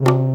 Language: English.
you.